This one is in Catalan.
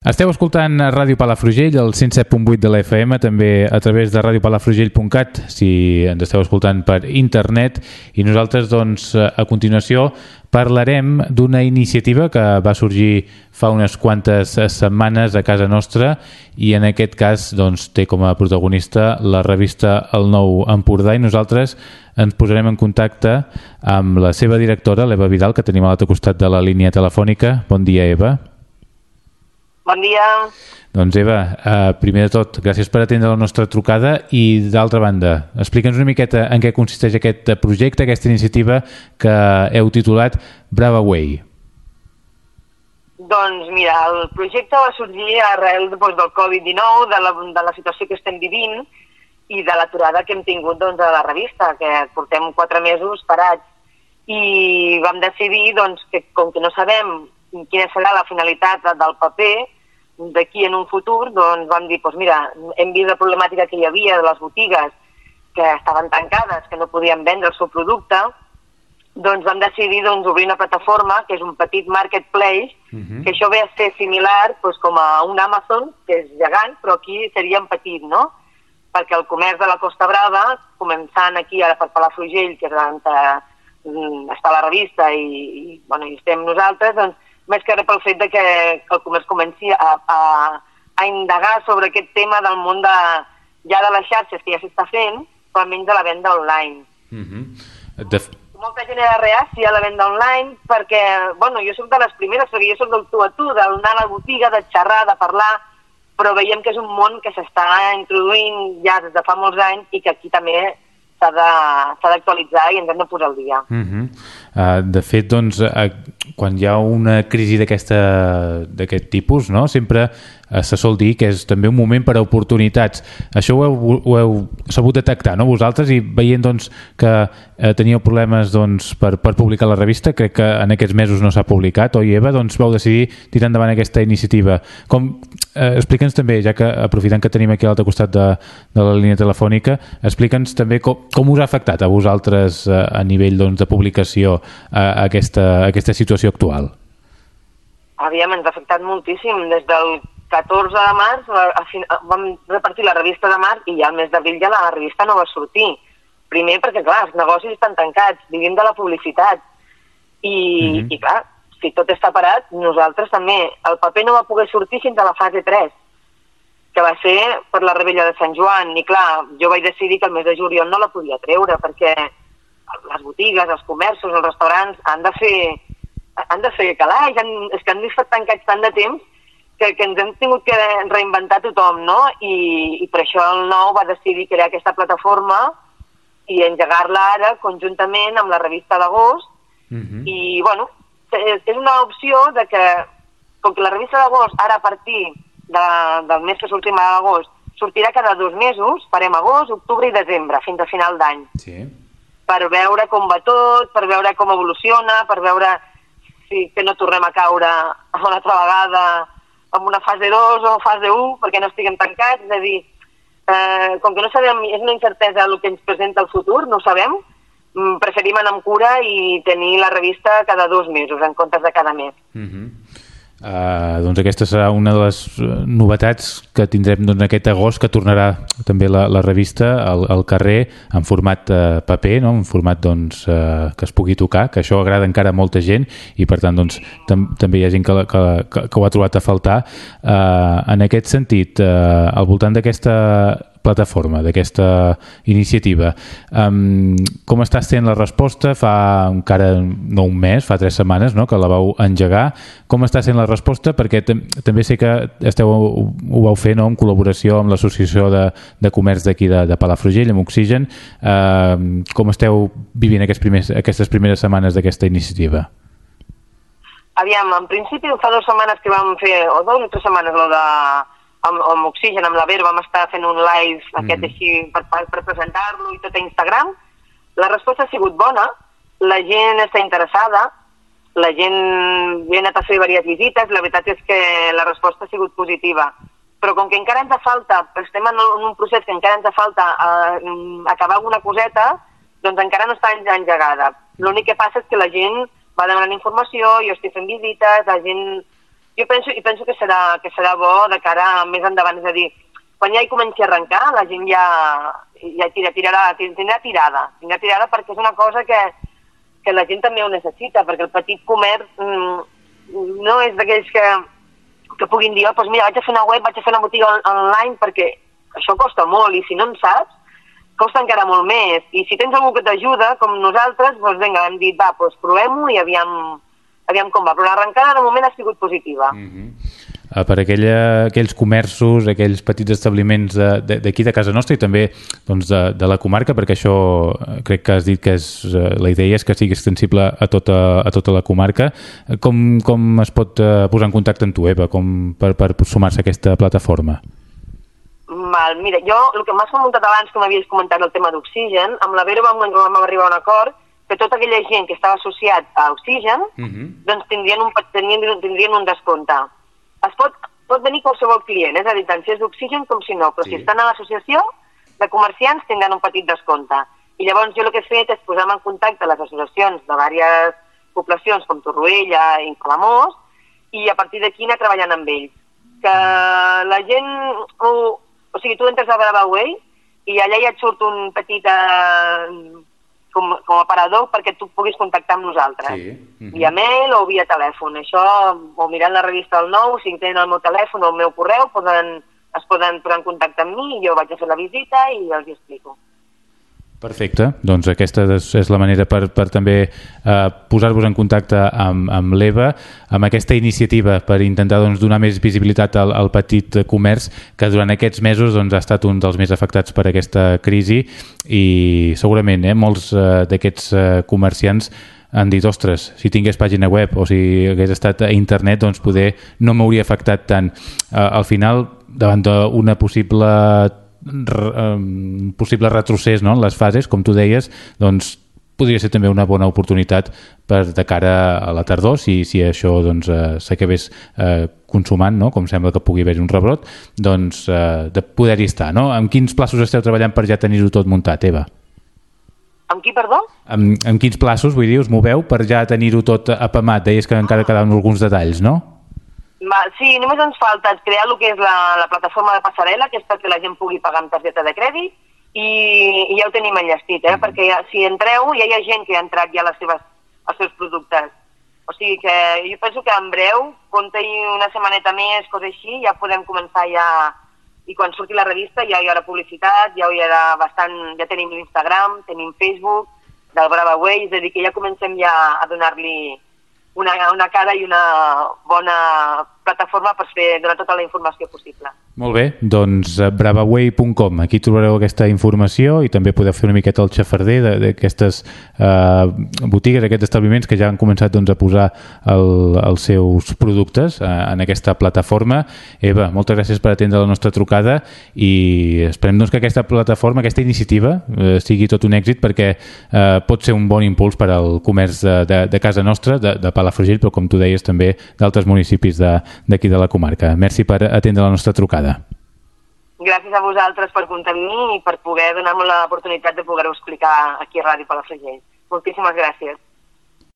Esteu escoltant Ràdio Palafrugell, el 107.8 de la FM, també a través de radiopalafrugell.cat, si ens esteu escoltant per internet. I nosaltres, doncs, a continuació, parlarem d'una iniciativa que va sorgir fa unes quantes setmanes a casa nostra i en aquest cas doncs, té com a protagonista la revista El Nou Empordà i nosaltres ens posarem en contacte amb la seva directora, l'Eva Vidal, que tenim a l'altre costat de la línia telefònica. Bon dia, Eva. Bon dia. Doncs Eva, eh, primer de tot, gràcies per atendre la nostra trucada i d'altra banda, explica'ns una miqueta en què consisteix aquest projecte, aquesta iniciativa que heu titulat Brava Way. Doncs mira, el projecte va sorgir arrel doncs, del Covid-19, de, la, de la situació que estem vivint i de l'aturada que hem tingut doncs, a la revista, que portem quatre mesos parats. I vam decidir doncs, que com que no sabem quina serà la finalitat del paper, d'aquí en un futur doncs vam dir, doncs mira, hem vist la problemàtica que hi havia de les botigues que estaven tancades, que no podien vendre el seu producte, doncs vam decidir doncs, obrir una plataforma que és un petit marketplace, uh -huh. que això ve a ser similar doncs, com a un Amazon, que és gegant, però aquí seria en petit, no? Perquè el comerç de la Costa Brava, començant aquí ara per Palafrugell, que és on eh, està la revista i, i, bueno, i estem nosaltres, doncs més que res pel fet de que, que el comerç comenci a, a, a indagar sobre aquest tema del món de, ja de les xarxes que ja s'està fent, però almenys de la venda online. Mm -hmm. de... Molta gent era reàcia a la venda online perquè, bueno, jo soc de les primeres, perquè jo soc del tu a tu, d'anar a la botiga, de xerrar, de parlar, però veiem que és un món que s'està introduint ja des de fa molts anys i que aquí també s'ha d'actualitzar i ens hem de posar al dia. Uh -huh. uh, de fet, doncs, uh, quan hi ha una crisi d'aquest tipus, no? sempre eh, se sol dir que és també un moment per a oportunitats. Això ho heu, ho heu sabut detectar, no?, vosaltres, i veient doncs, que eh, teníeu problemes doncs, per, per publicar la revista, crec que en aquests mesos no s'ha publicat, oi, Eva? Doncs vau decidir tirar endavant aquesta iniciativa. Com, eh, explica'ns també, ja que aprofitant que tenim aquí a l'altre costat de, de la línia telefònica, explica'ns també com, com us ha afectat a vosaltres eh, a nivell doncs, de publicació eh, aquesta, aquesta situació actual. Aviam, ens ha afectat moltíssim. Des del 14 de març a, a, vam repartir la revista de març i ja al mes d'abril ja la revista no va sortir. Primer perquè, clar, els negocis estan tancats, vivim de la publicitat. I, mm -hmm. i clar, si tot està parat, nosaltres també. El paper no va poder sortir fins a la fase 3, que va ser per la rebella de Sant Joan. I clar, jo vaig decidir que el mes de juliol no la podia treure, perquè les botigues, els comerços, els restaurants han de fer, han de fer calaix, han, és que han estat tancats tant de temps que, que ens hem tingut que reinventar tothom, no? I, i per això el nou va decidir crear aquesta plataforma i engegar-la ara conjuntament amb la revista d'agost. Uh -huh. I, bueno, és, és una opció de que, com que la revista d'agost ara a partir de, del mes que sortim a agost sortirà cada dos mesos, farem agost, octubre i desembre, fins a final d'any. Sí. Per veure com va tot, per veure com evoluciona, per veure si que no tornem a caure una altra vegada amb una fase 2 o fase 1 perquè no estiguem tancats, és a dir, eh, com que no sabem, és una incertesa el que ens presenta el futur, no sabem, mm, preferim anar amb cura i tenir la revista cada dos mesos en comptes de cada mes. Uh mhm. Uh, doncs aquesta serà una de les eh, novetats que tindrem doncs, aquest agost que tornarà també la, la revista al, al carrer en format uh, paper, no? en format doncs, uh, que es pugui tocar, que això agrada encara a molta gent i per tant doncs, tam també hi ha gent que, que, que, que ho ha trobat a faltar. Uh, en aquest sentit, uh, al voltant d'aquesta plataforma, d'aquesta iniciativa. Um, com està sent la resposta? Fa encara no un mes, fa tres setmanes no?, que la vau engegar. Com està sent la resposta? Perquè també sé que esteu, ho vau fer no?, en col·laboració amb l'Associació de, de Comerç d'aquí de, de Palafrugell, amb Oxigen. Uh, com esteu vivint aquests primers, aquestes primeres setmanes d'aquesta iniciativa? Aviam, en principi fa dues setmanes que vam fer, o dues o tres setmanes, lo de amb, amb Oxigen, amb la Ver, vam estar fent un live mm. aquest així per, per, per presentar-lo i tot a Instagram. La resposta ha sigut bona, la gent està interessada, la gent ha anat a fer diverses visites, la veritat és que la resposta ha sigut positiva. Però com que encara ens falta, estem en un procés que encara ens falta uh, acabar alguna coseta, doncs encara no està engegada. L'únic que passa és que la gent va demanant informació, jo estic fent visites, la gent jo penso, i penso que serà, que serà bo de cara més endavant, és a dir, quan ja hi comenci a arrencar, la gent ja, ja tira, tirarà, tindrà tirada, tindrà tirada perquè és una cosa que, que la gent també ho necessita, perquè el petit comerç mm, no és d'aquells que, que puguin dir, oh, doncs mira, vaig a fer una web, vaig a fer una botiga on online, perquè això costa molt, i si no en saps, costa encara molt més. I si tens algú que t'ajuda, com nosaltres, doncs vinga, hem dit, va, doncs provem-ho i aviam, aviam com va. Però l'arrencada de moment ha sigut positiva. Mm -hmm. Per aquella, aquells comerços, aquells petits establiments d'aquí de, de casa nostra i també doncs, de, de la comarca, perquè això eh, crec que has dit que és, uh, la idea és que sigui extensible a tota, a tota la comarca. Com, com es pot posar en contacte amb tu, Eva, com per, per sumar-se a aquesta plataforma? Val, mira, jo, el que m'has comentat abans, que m'havies comentat el tema d'oxigen, amb la Vero vam, vam arribar a un acord que tota aquella gent que estava associat a oxigen, uh mhm. -huh. doncs tindrien un, tindrien, tindrien un descompte. Es pot, pot venir qualsevol client, és a dir, tant si és d'oxigen com si no, però sí. si estan a l'associació de comerciants tindran un petit descompte. I llavors jo el que he fet és posar-me en contacte les associacions de diverses poblacions com Torroella i Palamós i a partir d'aquí anar treballant amb ells. Que la gent ho, o sigui, tu entres a Bravaway i allà ja et surt un petit eh, com, com a aparador perquè tu puguis contactar amb nosaltres. Sí. Mm -hmm. Via mail o via telèfon. Això, o mirant la revista del Nou, si tenen el meu telèfon o el meu correu, poden, es poden posar en contacte amb mi i jo vaig a fer la visita i els hi explico. Perfecte, doncs aquesta és la manera per, per també eh, posar-vos en contacte amb, amb l'EVA, amb aquesta iniciativa per intentar doncs, donar més visibilitat al, al petit comerç que durant aquests mesos doncs, ha estat un dels més afectats per aquesta crisi i segurament eh, molts eh, d'aquests eh, comerciants han dit, ostres, si tingués pàgina web o si hagués estat a internet, doncs poder no m'hauria afectat tant. Eh, al final, davant d'una possible um, possible retrocés no? en les fases, com tu deies, doncs podria ser també una bona oportunitat per de cara a la tardor, si, si això doncs, eh, s'acabés eh, consumant, no? com sembla que pugui haver un rebrot, doncs eh, de poder-hi estar. No? Amb quins plaços esteu treballant per ja tenir-ho tot muntat, Eva? Amb qui, perdó? Amb, amb quins plaços, vull dir, us moveu per ja tenir-ho tot apamat? Deies que encara quedaven alguns detalls, no? Sí, només ens falta crear el que és la, la plataforma de passarel·la, que és perquè la gent pugui pagar amb targeta de crèdit, i, i ja ho tenim enllestit, eh? Mm. perquè ja, si entreu ja hi ha gent que ha entrat ja les seves, els seus productes. O sigui que jo penso que en breu, compta-hi una setmaneta més, cosa així, ja podem començar ja, i quan surti la revista ja hi haurà publicitat, ja hi haurà bastant, ja tenim Instagram, tenim Facebook, del Brava Way, és a dir, que ja comencem ja a donar-li una, una cara i una bona plataforma per fer, donar tota la informació possible. Molt bé, doncs eh, bravaway.com, aquí trobareu aquesta informació i també podeu fer una miqueta el xafarder d'aquestes eh, botigues, aquests establiments que ja han començat doncs, a posar el, els seus productes eh, en aquesta plataforma. Eva, moltes gràcies per atendre la nostra trucada i esperem doncs, que aquesta plataforma, aquesta iniciativa eh, sigui tot un èxit perquè eh, pot ser un bon impuls per al comerç de, de, de casa nostra, de, de Palafrugell, però com tu deies també d'altres municipis d'aquí de, la comarca. Merci per atendre la nostra trucada. Gràcies a vosaltres per comptar amb mi i per poder donar-me l'oportunitat de poder-ho explicar aquí a Ràdio Palafrugell. Moltíssimes gràcies.